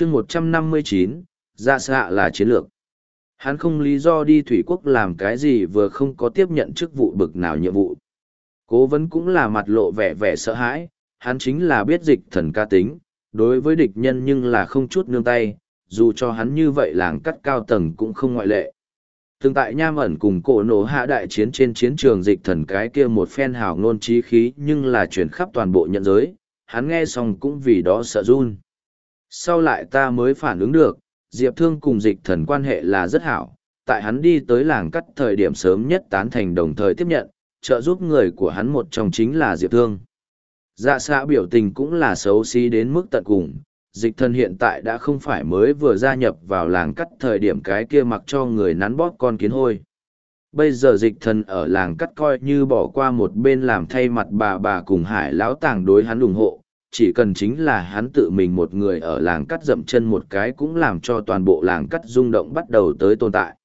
chương một trăm năm mươi chín xạ là chiến lược. Hắn không lý do đi thủy quốc làm cái gì vừa không có tiếp nhận chức vụ bực nào nhiệm vụ. Cố vấn cũng là mặt lộ vẻ vẻ sợ hãi, hắn chính là biết dịch thần ca tính, đối với địch nhân nhưng là không chút nương tay, dù cho hắn như vậy làng cắt cao tầng cũng không ngoại lệ. Từng tại nham ẩn cùng cổ nổ hạ đại chiến trên chiến trường dịch thần cái kia một phen hào ngôn trí khí nhưng là chuyển khắp toàn bộ nhận giới, hắn nghe xong cũng vì đó sợ run sau lại ta mới phản ứng được diệp thương cùng dịch thần quan hệ là rất hảo tại hắn đi tới làng cắt thời điểm sớm nhất tán thành đồng thời tiếp nhận trợ giúp người của hắn một trong chính là diệp thương dạ xã biểu tình cũng là xấu xí đến mức tận cùng dịch thần hiện tại đã không phải mới vừa gia nhập vào làng cắt thời điểm cái kia mặc cho người nắn bóp con kiến hôi. Bây giờ dịch thần ở làng cắt coi như bỏ qua một bên làm thay mặt bà bà cùng hải lão tàng đối hắn ủng hộ, chỉ cần chính là hắn tự mình một người ở làng cắt dậm chân một cái cũng làm cho toàn bộ làng cắt rung động bắt đầu tới tồn tại.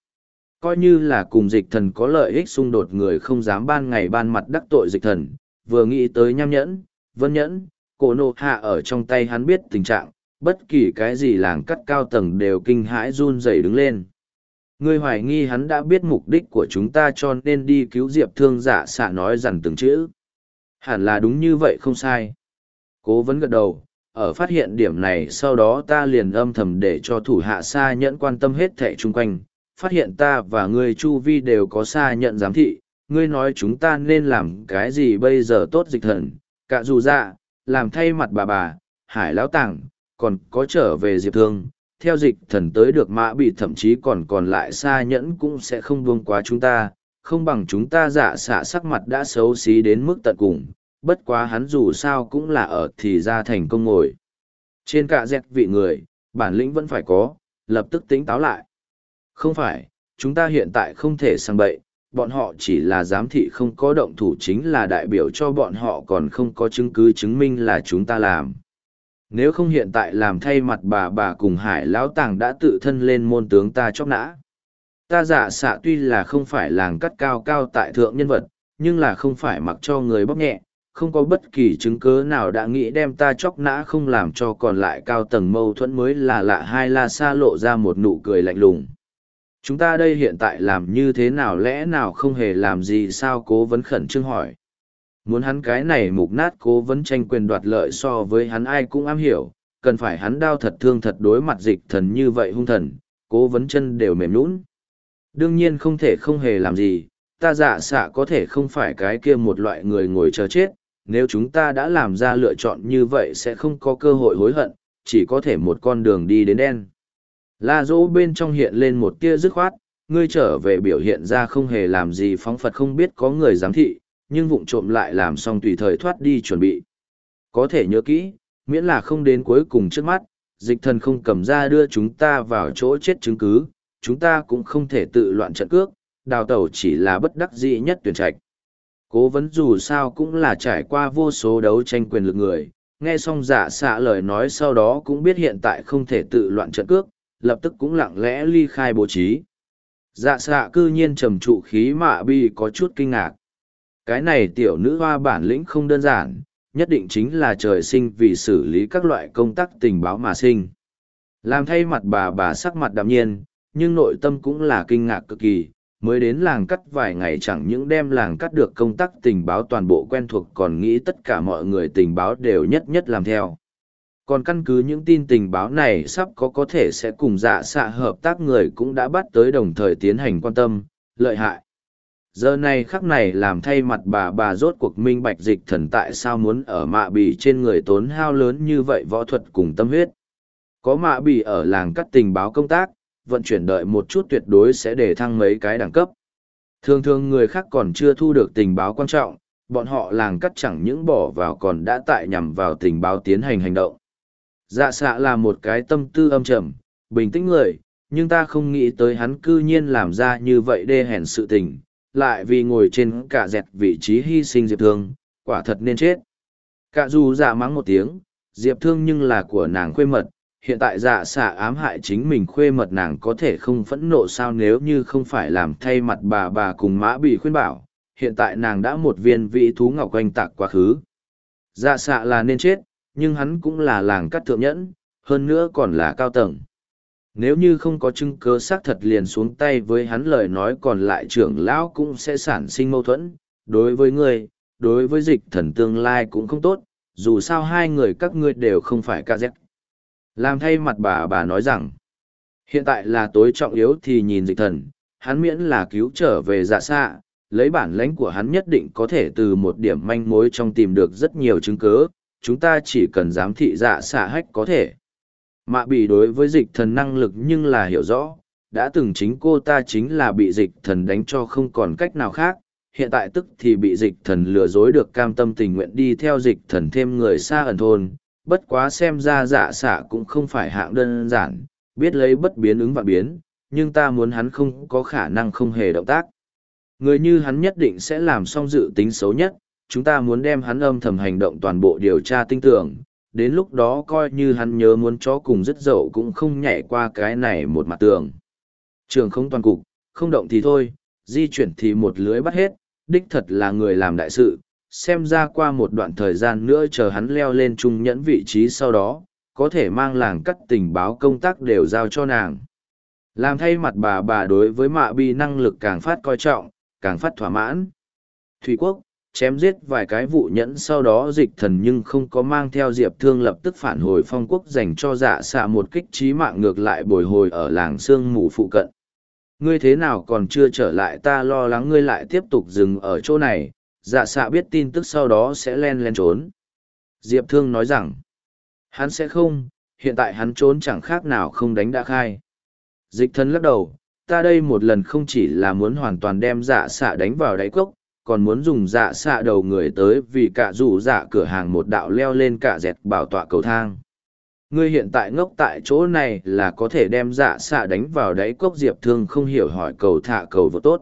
Coi như là cùng dịch thần có lợi ích xung đột người không dám ban ngày ban mặt đắc tội dịch thần, vừa nghĩ tới nham nhẫn, vân nhẫn, cổ nộ hạ ở trong tay hắn biết tình trạng, bất kỳ cái gì làng cắt cao tầng đều kinh hãi run rẩy đứng lên. Ngươi hoài nghi hắn đã biết mục đích của chúng ta cho nên đi cứu diệp thương giả xạ nói rằng từng chữ. Hẳn là đúng như vậy không sai. Cố vấn gật đầu, ở phát hiện điểm này sau đó ta liền âm thầm để cho thủ hạ xa nhẫn quan tâm hết thẻ chung quanh. Phát hiện ta và ngươi chu vi đều có xa nhận giám thị, ngươi nói chúng ta nên làm cái gì bây giờ tốt dịch thần, cả dù dạ, làm thay mặt bà bà, hải lão tàng, còn có trở về diệp thương. Theo dịch thần tới được mã bị thậm chí còn còn lại xa nhẫn cũng sẽ không buông quá chúng ta không bằng chúng ta giả xạ sắc mặt đã xấu xí đến mức tận cùng bất quá hắn dù sao cũng là ở thì ra thành công ngồi. Trên cả dẹt vị người, bản lĩnh vẫn phải có, lập tức tính táo lại. Không phải, chúng ta hiện tại không thể sang bậy, bọn họ chỉ là giám thị không có động thủ chính là đại biểu cho bọn họ còn không có chứng cứ chứng minh là chúng ta làm. Nếu không hiện tại làm thay mặt bà bà cùng hải lão tàng đã tự thân lên môn tướng ta chóc nã. Ta giả xạ tuy là không phải làng cắt cao cao tại thượng nhân vật, nhưng là không phải mặc cho người bóc nhẹ không có bất kỳ chứng cớ nào đã nghĩ đem ta chóc nã không làm cho còn lại cao tầng mâu thuẫn mới là lạ hai la xa lộ ra một nụ cười lạnh lùng chúng ta đây hiện tại làm như thế nào lẽ nào không hề làm gì sao cố vấn khẩn trương hỏi Muốn hắn cái này mục nát cố vấn tranh quyền đoạt lợi so với hắn ai cũng am hiểu, cần phải hắn đau thật thương thật đối mặt dịch thần như vậy hung thần, cố vấn chân đều mềm nũng. Đương nhiên không thể không hề làm gì, ta giả xạ có thể không phải cái kia một loại người ngồi chờ chết, nếu chúng ta đã làm ra lựa chọn như vậy sẽ không có cơ hội hối hận, chỉ có thể một con đường đi đến đen. La dỗ bên trong hiện lên một tia dứt khoát, ngươi trở về biểu hiện ra không hề làm gì phóng phật không biết có người giám thị, nhưng vụng trộm lại làm xong tùy thời thoát đi chuẩn bị. Có thể nhớ kỹ, miễn là không đến cuối cùng trước mắt, dịch thần không cầm ra đưa chúng ta vào chỗ chết chứng cứ, chúng ta cũng không thể tự loạn trận cước, đào tẩu chỉ là bất đắc dĩ nhất tuyển trạch. Cố vấn dù sao cũng là trải qua vô số đấu tranh quyền lực người, nghe xong giả xạ lời nói sau đó cũng biết hiện tại không thể tự loạn trận cước, lập tức cũng lặng lẽ ly khai bố trí. Dạ xạ cư nhiên trầm trụ khí mạ bi có chút kinh ngạc. Cái này tiểu nữ hoa bản lĩnh không đơn giản, nhất định chính là trời sinh vì xử lý các loại công tác tình báo mà sinh. Làm thay mặt bà bà sắc mặt đạm nhiên, nhưng nội tâm cũng là kinh ngạc cực kỳ, mới đến làng cắt vài ngày chẳng những đem làng cắt được công tác tình báo toàn bộ quen thuộc còn nghĩ tất cả mọi người tình báo đều nhất nhất làm theo. Còn căn cứ những tin tình báo này sắp có có thể sẽ cùng dạ xạ hợp tác người cũng đã bắt tới đồng thời tiến hành quan tâm, lợi hại giờ này khắc này làm thay mặt bà bà rốt cuộc minh bạch dịch thần tại sao muốn ở mạ bì trên người tốn hao lớn như vậy võ thuật cùng tâm huyết có mạ bì ở làng cắt tình báo công tác vận chuyển đợi một chút tuyệt đối sẽ để thăng mấy cái đẳng cấp. Thường thường người khác còn chưa thu được tình báo quan trọng, bọn họ làng cắt chẳng những bỏ vào còn đã tại nhằm vào tình báo tiến hành hành động. Dạ xạ là một cái tâm tư âm trầm, bình tĩnh người, nhưng ta không nghĩ tới hắn cư nhiên làm ra như vậy đê hèn sự tình, lại vì ngồi trên cả dẹt vị trí hy sinh diệp thương, quả thật nên chết. Cả dù dạ mắng một tiếng, diệp thương nhưng là của nàng khuê mật hiện tại dạ xạ ám hại chính mình khuê mật nàng có thể không phẫn nộ sao nếu như không phải làm thay mặt bà bà cùng mã bị khuyên bảo hiện tại nàng đã một viên vị thú ngọc oanh tạc quá khứ dạ xạ là nên chết nhưng hắn cũng là làng cắt thượng nhẫn hơn nữa còn là cao tầng. Nếu như không có chứng cứ xác thật liền xuống tay với hắn lời nói còn lại trưởng lão cũng sẽ sản sinh mâu thuẫn. Đối với ngươi, đối với dịch thần tương lai cũng không tốt, dù sao hai người các ngươi đều không phải ca dép. Làm thay mặt bà bà nói rằng, hiện tại là tối trọng yếu thì nhìn dịch thần, hắn miễn là cứu trở về dạ xạ, lấy bản lãnh của hắn nhất định có thể từ một điểm manh mối trong tìm được rất nhiều chứng cứ, chúng ta chỉ cần giám thị dạ xạ hách có thể. Mạ bị đối với dịch thần năng lực nhưng là hiểu rõ, đã từng chính cô ta chính là bị dịch thần đánh cho không còn cách nào khác, hiện tại tức thì bị dịch thần lừa dối được cam tâm tình nguyện đi theo dịch thần thêm người xa ẩn thôn, bất quá xem ra dạ xạ cũng không phải hạng đơn giản, biết lấy bất biến ứng và biến, nhưng ta muốn hắn không có khả năng không hề động tác. Người như hắn nhất định sẽ làm xong dự tính xấu nhất, chúng ta muốn đem hắn âm thầm hành động toàn bộ điều tra tinh tưởng, đến lúc đó coi như hắn nhớ muốn chó cùng rất dậu cũng không nhảy qua cái này một mặt tường. Trường không toàn cục, không động thì thôi, di chuyển thì một lưới bắt hết, đích thật là người làm đại sự, xem ra qua một đoạn thời gian nữa chờ hắn leo lên trung nhẫn vị trí sau đó, có thể mang làng cắt tình báo công tác đều giao cho nàng. Làm thay mặt bà bà đối với mạ bi năng lực càng phát coi trọng, càng phát thỏa mãn. Thủy quốc, chém giết vài cái vụ nhẫn sau đó dịch thần nhưng không có mang theo diệp thương lập tức phản hồi phong quốc dành cho dạ xạ một kích trí mạng ngược lại bồi hồi ở làng sương mù phụ cận. Ngươi thế nào còn chưa trở lại ta lo lắng ngươi lại tiếp tục dừng ở chỗ này, dạ xạ biết tin tức sau đó sẽ len len trốn. Diệp thương nói rằng, hắn sẽ không, hiện tại hắn trốn chẳng khác nào không đánh đã khai. Dịch Thân lắc đầu, ta đây một lần không chỉ là muốn hoàn toàn đem dạ xạ đánh vào đáy cốc, còn muốn dùng dạ xạ đầu người tới vì cả rủ dạ cửa hàng một đạo leo lên cả dẹt bảo tọa cầu thang. Ngươi hiện tại ngốc tại chỗ này là có thể đem dạ xạ đánh vào đáy cốc diệp thương không hiểu hỏi cầu thả cầu vô tốt.